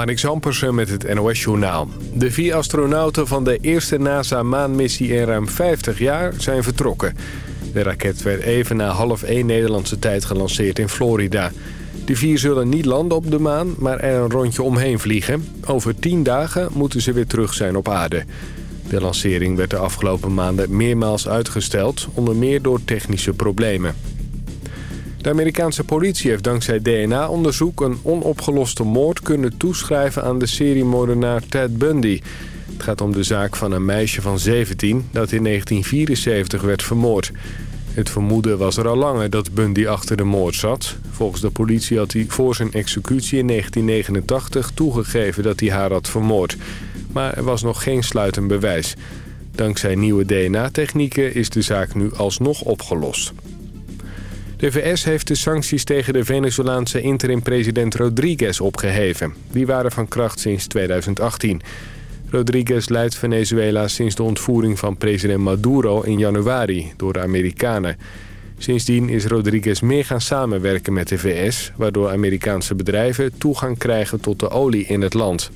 Marnix Ampersen met het NOS-journaal. De vier astronauten van de eerste NASA-maanmissie in ruim 50 jaar zijn vertrokken. De raket werd even na half 1 Nederlandse tijd gelanceerd in Florida. De vier zullen niet landen op de maan, maar er een rondje omheen vliegen. Over 10 dagen moeten ze weer terug zijn op aarde. De lancering werd de afgelopen maanden meermaals uitgesteld, onder meer door technische problemen. De Amerikaanse politie heeft dankzij DNA-onderzoek een onopgeloste moord kunnen toeschrijven aan de seriemoordenaar Ted Bundy. Het gaat om de zaak van een meisje van 17 dat in 1974 werd vermoord. Het vermoeden was er al langer dat Bundy achter de moord zat. Volgens de politie had hij voor zijn executie in 1989 toegegeven dat hij haar had vermoord. Maar er was nog geen sluitend bewijs. Dankzij nieuwe DNA-technieken is de zaak nu alsnog opgelost. De VS heeft de sancties tegen de Venezolaanse interim-president Rodriguez opgeheven. Die waren van kracht sinds 2018. Rodriguez leidt Venezuela sinds de ontvoering van president Maduro in januari door de Amerikanen. Sindsdien is Rodriguez meer gaan samenwerken met de VS... waardoor Amerikaanse bedrijven toegang krijgen tot de olie in het land.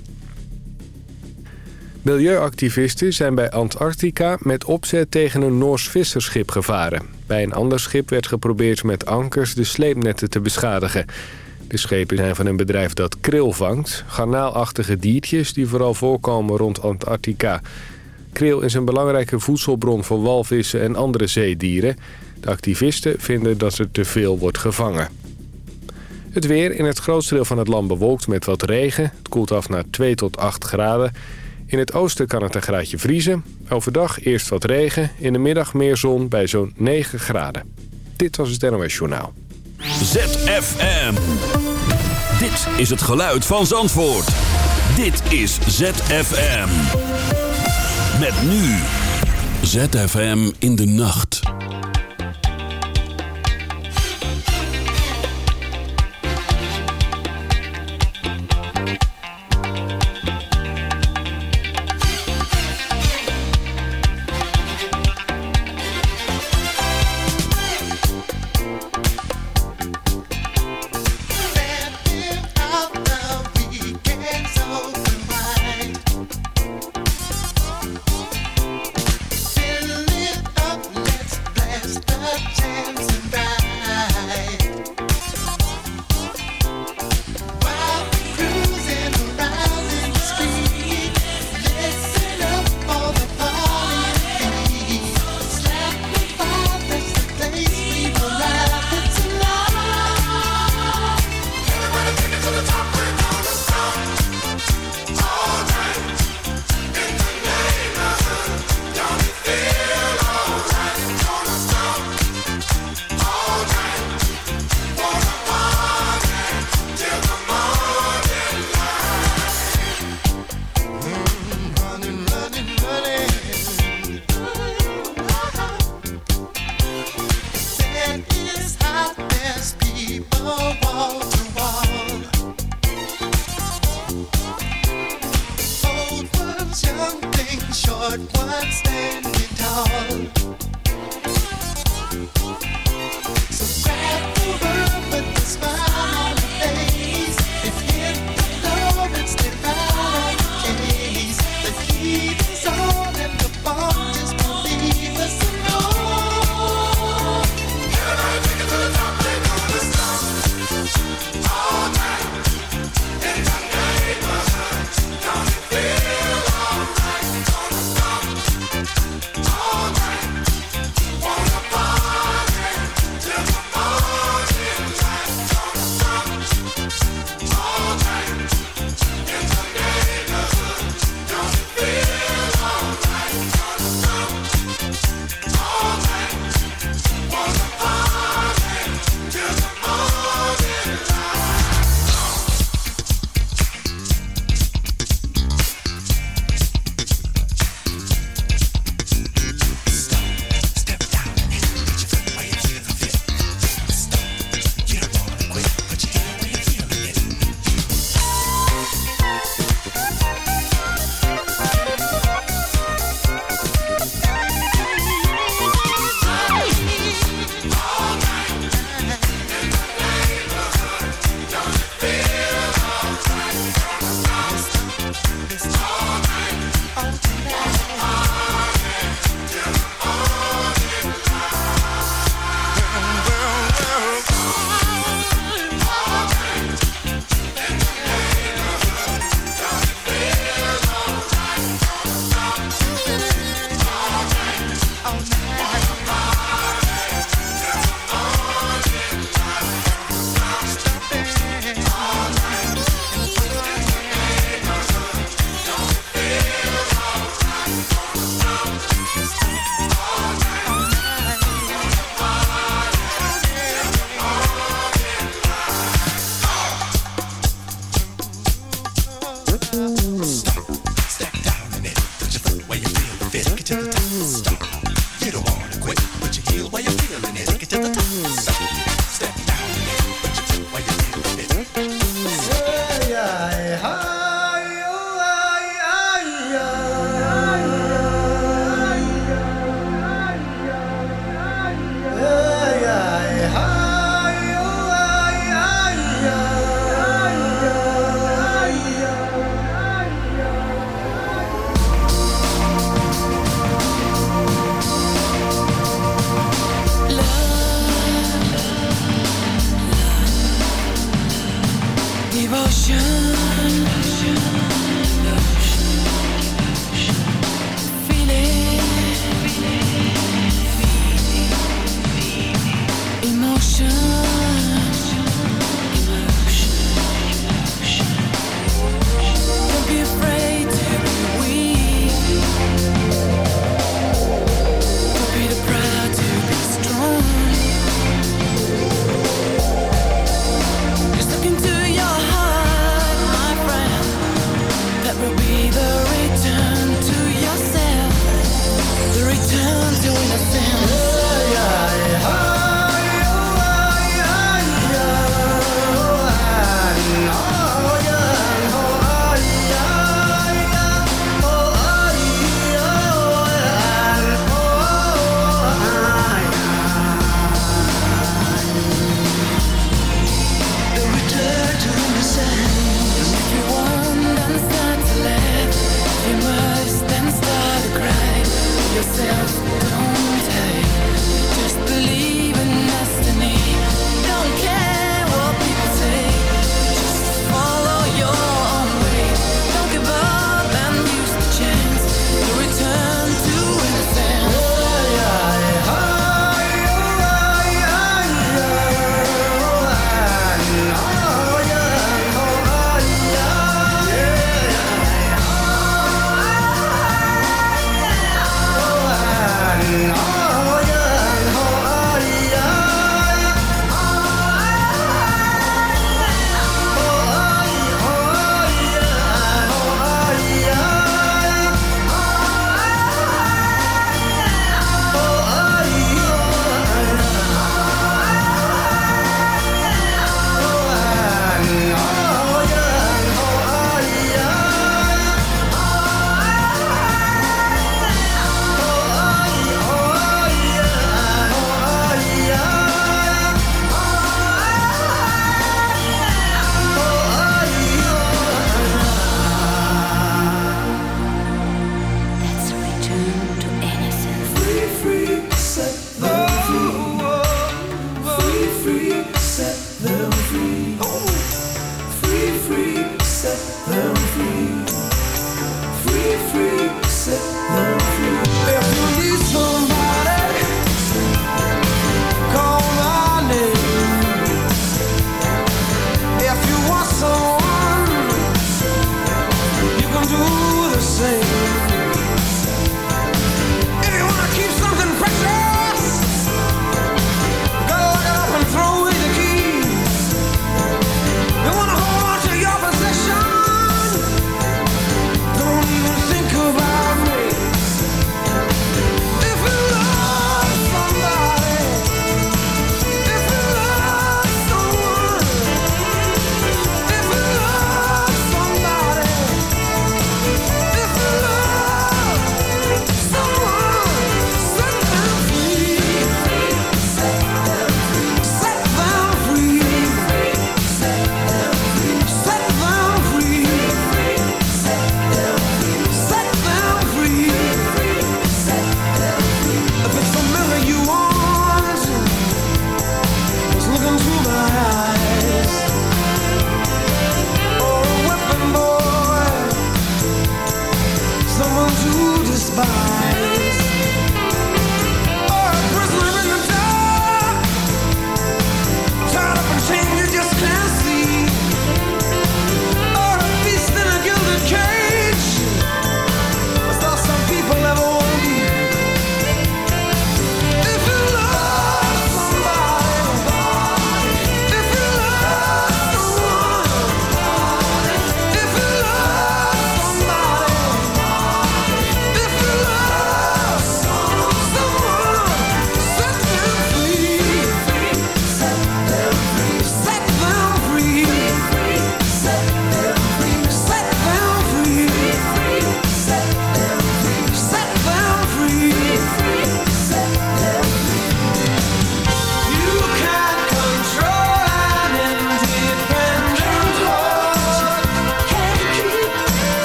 Milieuactivisten zijn bij Antarctica met opzet tegen een Noors visserschip gevaren. Bij een ander schip werd geprobeerd met ankers de sleepnetten te beschadigen. De schepen zijn van een bedrijf dat kril vangt. Garnaalachtige diertjes die vooral voorkomen rond Antarctica. Kril is een belangrijke voedselbron voor walvissen en andere zeedieren. De activisten vinden dat er te veel wordt gevangen. Het weer in het grootste deel van het land bewolkt met wat regen. Het koelt af naar 2 tot 8 graden. In het oosten kan het een graadje vriezen. Overdag eerst wat regen, in de middag meer zon bij zo'n 9 graden. Dit was het NOS Journaal. ZFM. Dit is het geluid van Zandvoort. Dit is ZFM. Met nu. ZFM in de nacht.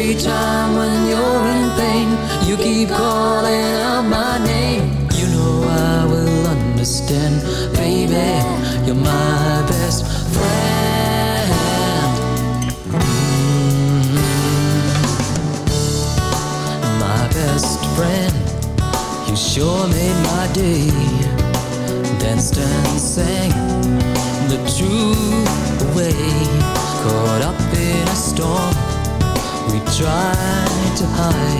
Every time when you're in pain, you keep calling out my name. You know I will understand, baby. You're my best friend. Mm -hmm. My best friend, you sure made my day. Danced and sang the true way. Caught up try to hide.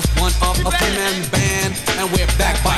just one of a two-man band, and we're back by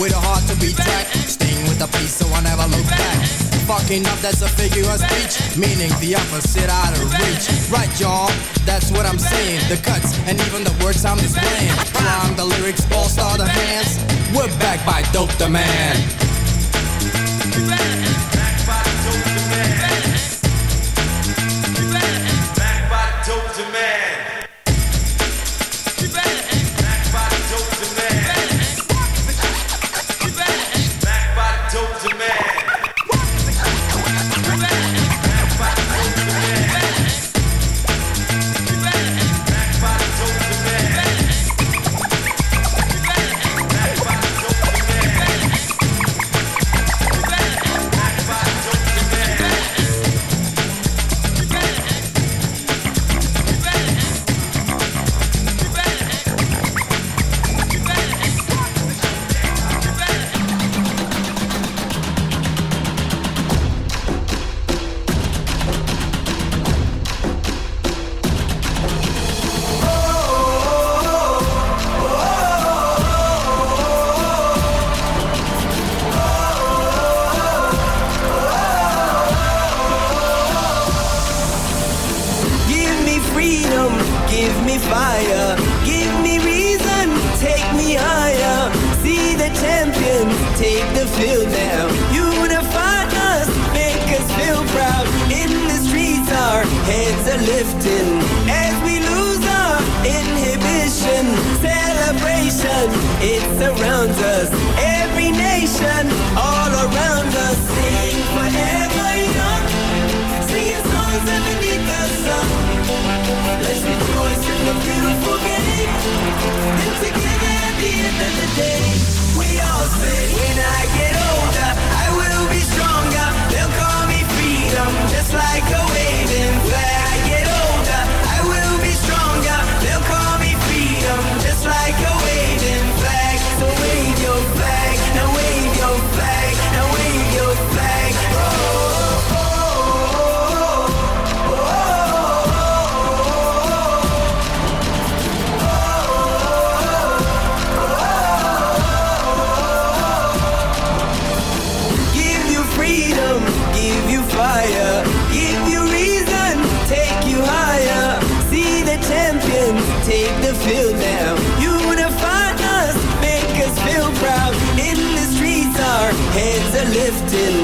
With a heart to be tracked. Staying with the peace so I never look back. Fucking up, that's a figure of speech. Meaning the opposite out of reach. Right, y'all? That's what I'm saying. The cuts and even the words I'm displaying. Flying the lyrics, all star the hands. We're back by Dope the Man. surrounds us. Fire. Give you reason, take you higher. See the champions take the field now. Unify us, make us feel proud. In the streets, our heads are lifting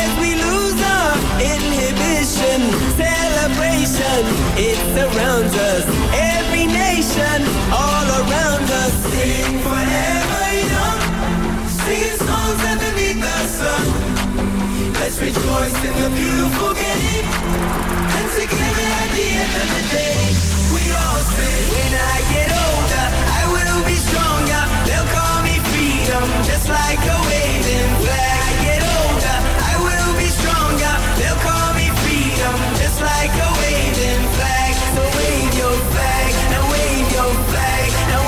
as we lose our inhibition. Celebration, it surrounds us. Every nation, all around Rejoice in the beautiful game. And together at the end of the day, we all say, When I get older, I will be stronger. They'll call me freedom, just like a waving flag. I get older, I will be stronger. They'll call me freedom, just like a waving flag. So wave your flag, now wave your flag, now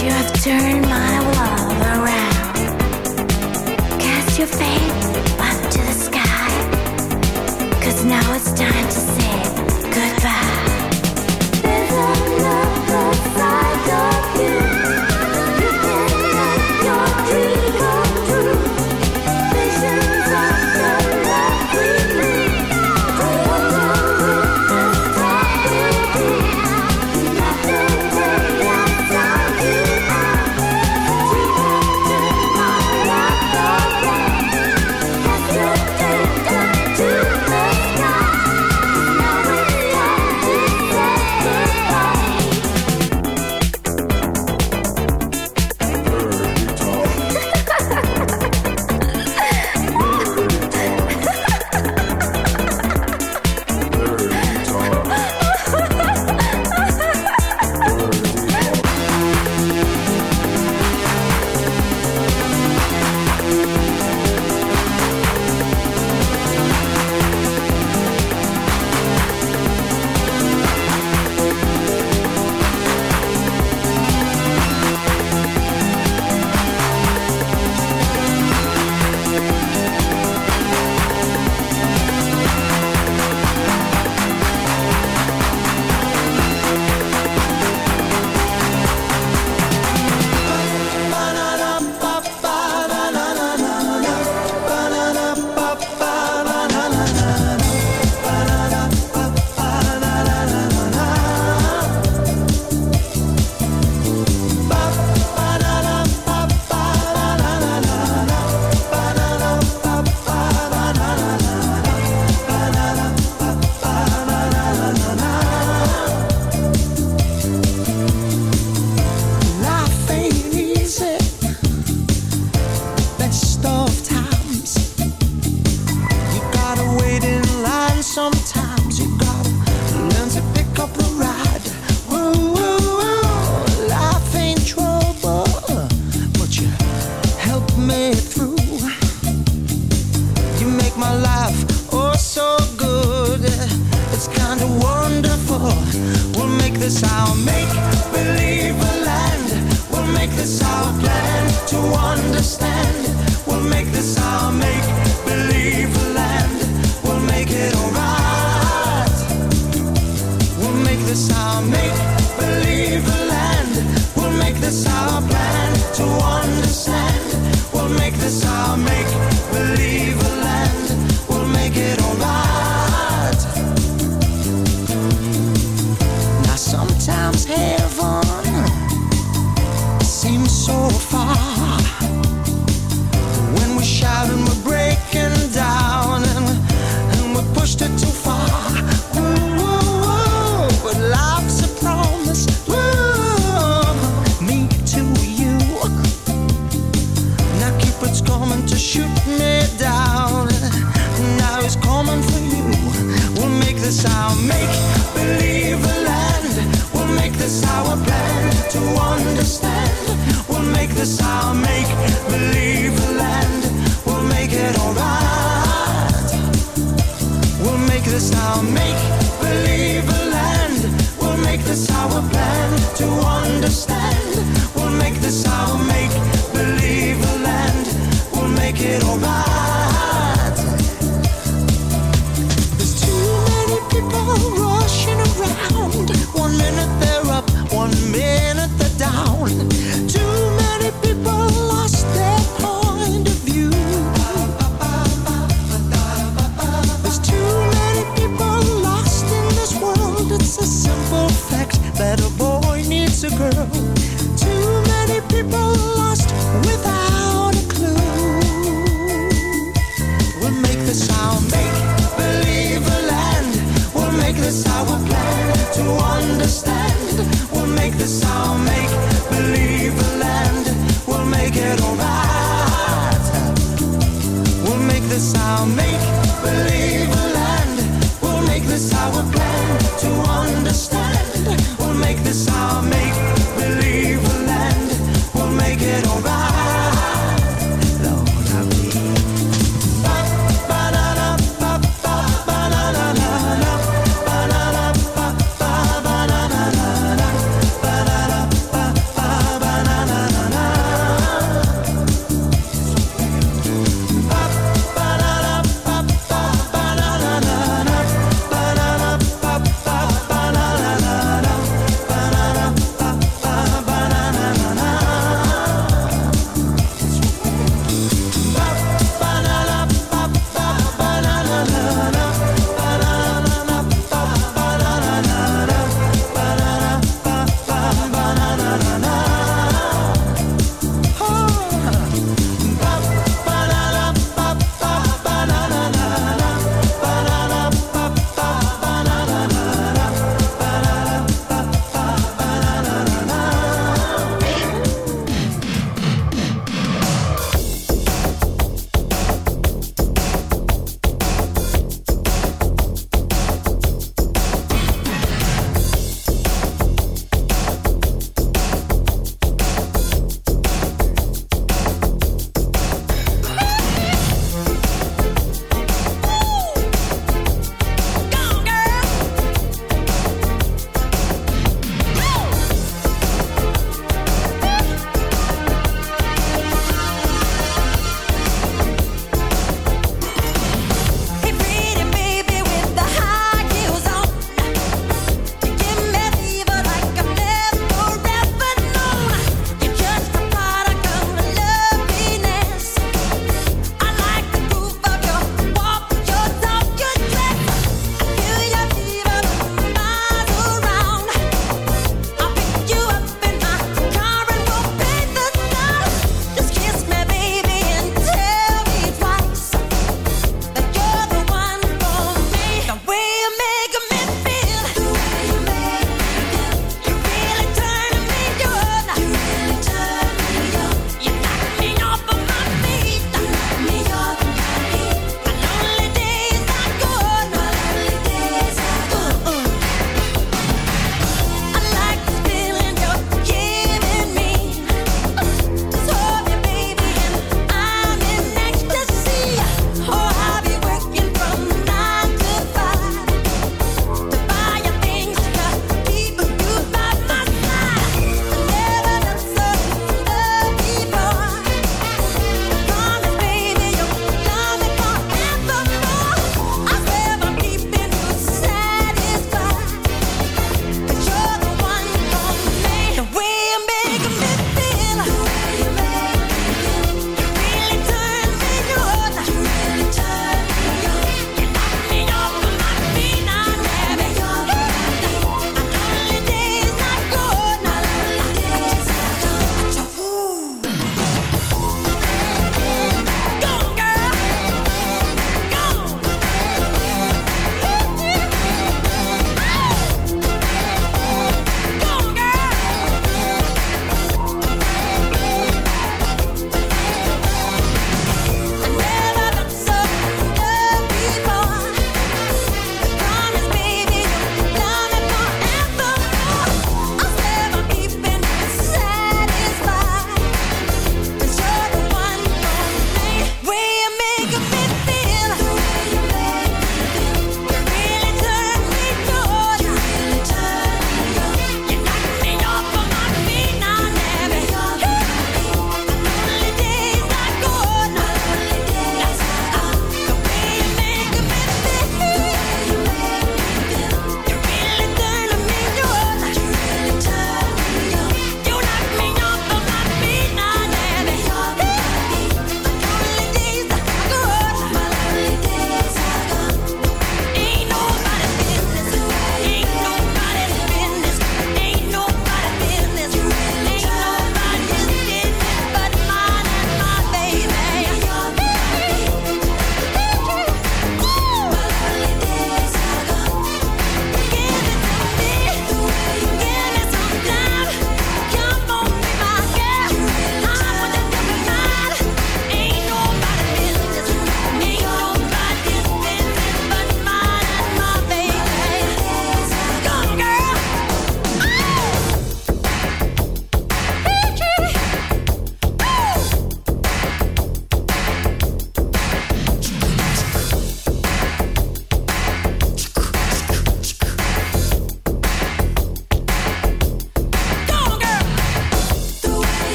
You have turned my world around. Cast your fate up to the now it's time to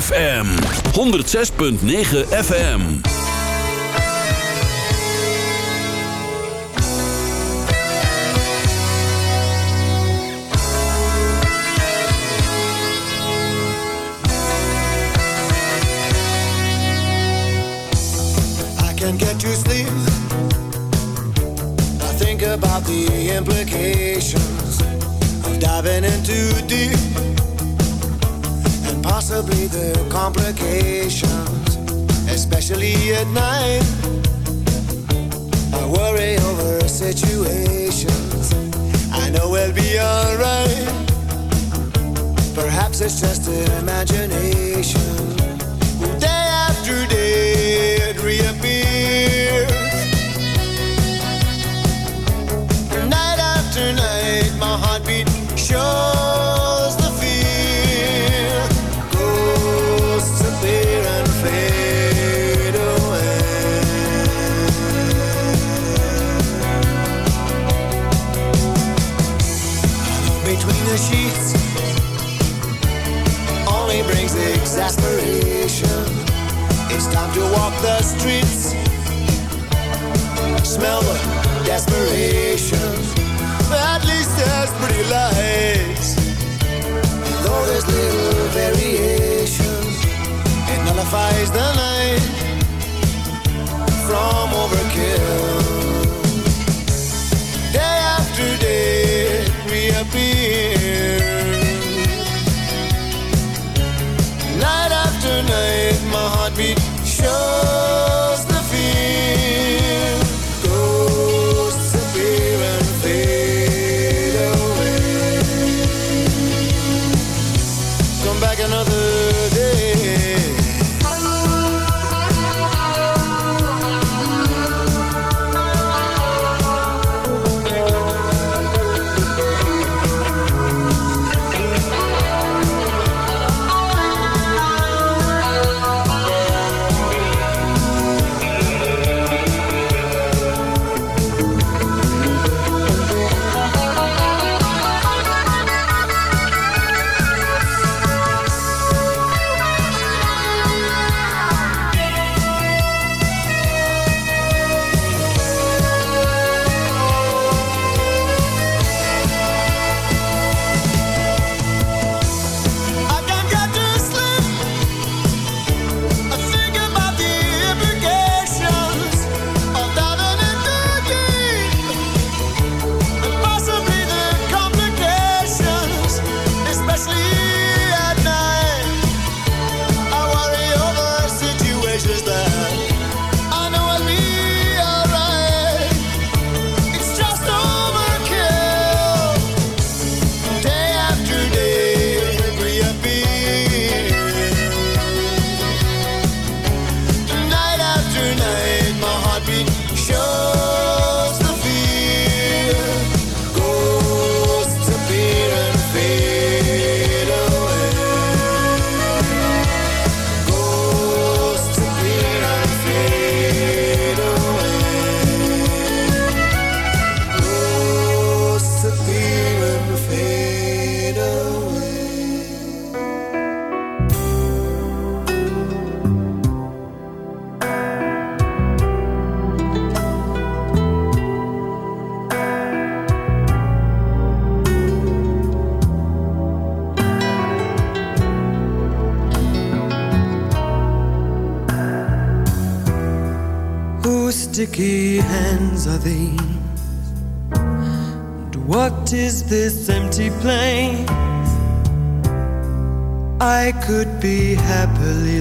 Fm 106.9 FM umbrella